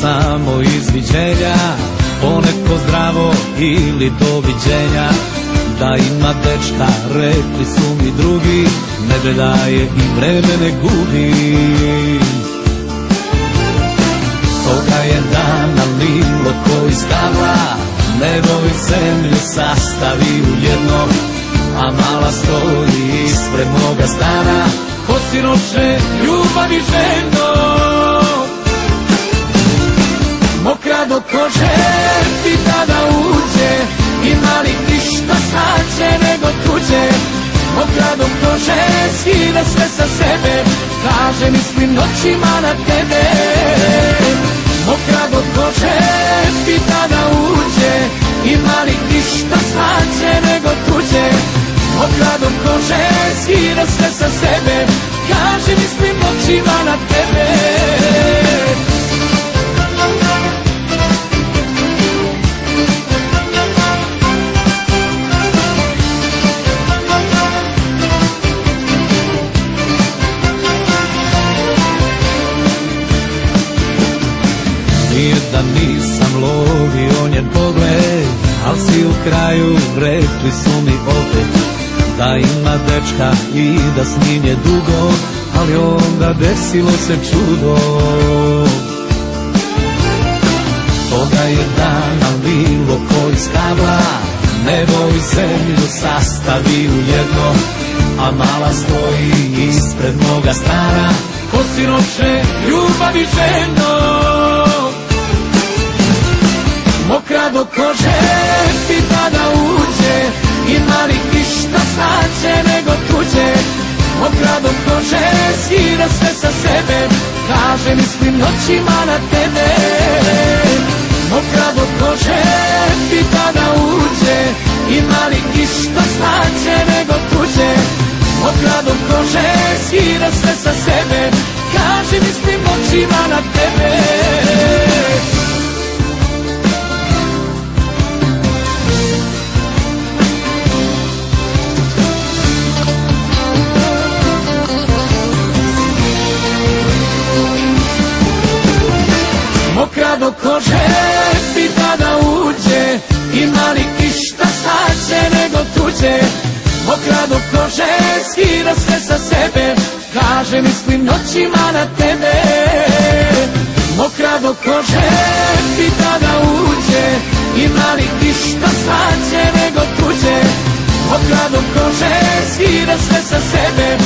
Samo izviđenja Poneko zdravo ili doviđenja. Da ima dečka, rekli su mi drugi Ne daje i vreme ne gubi Toga je dana lilo koji stava Nebo i zemlju sastavi u jedno A mala stoji ispred moga stana. Ko ljubav i ženo Kože skida sve sa sebe. Kaže mislim noćima na tebe. Mokra do kože ti tada uđe. Ima li ništa znače nego tuđe? Mokra do kože skida sve sa sebe. Kaže mislim noćima na tebe si u kraju rekli su mi opet Da ima dečka i da s njim je dugo Ali onda desilo se čudo. Toga je dana bilo koji skavla Nebo i zemlju sastavi u jedno A mala stoji ispred moga stana Ko sinoće ljubav i ženo. Mokra do kože noćima na tebe. Mokra kože ti tada uđe Ima li ništa znače nego tuđe. Mokra kože skida sve sa sebe Kaže mislim noćima na tebe Mokra do kože skida sve sa sebe Kaže mislim noćima na tebe. Mokra do kože ti tada uđe Ima li išta znače nego tuđe? Mokra do kože skida sve sa sebe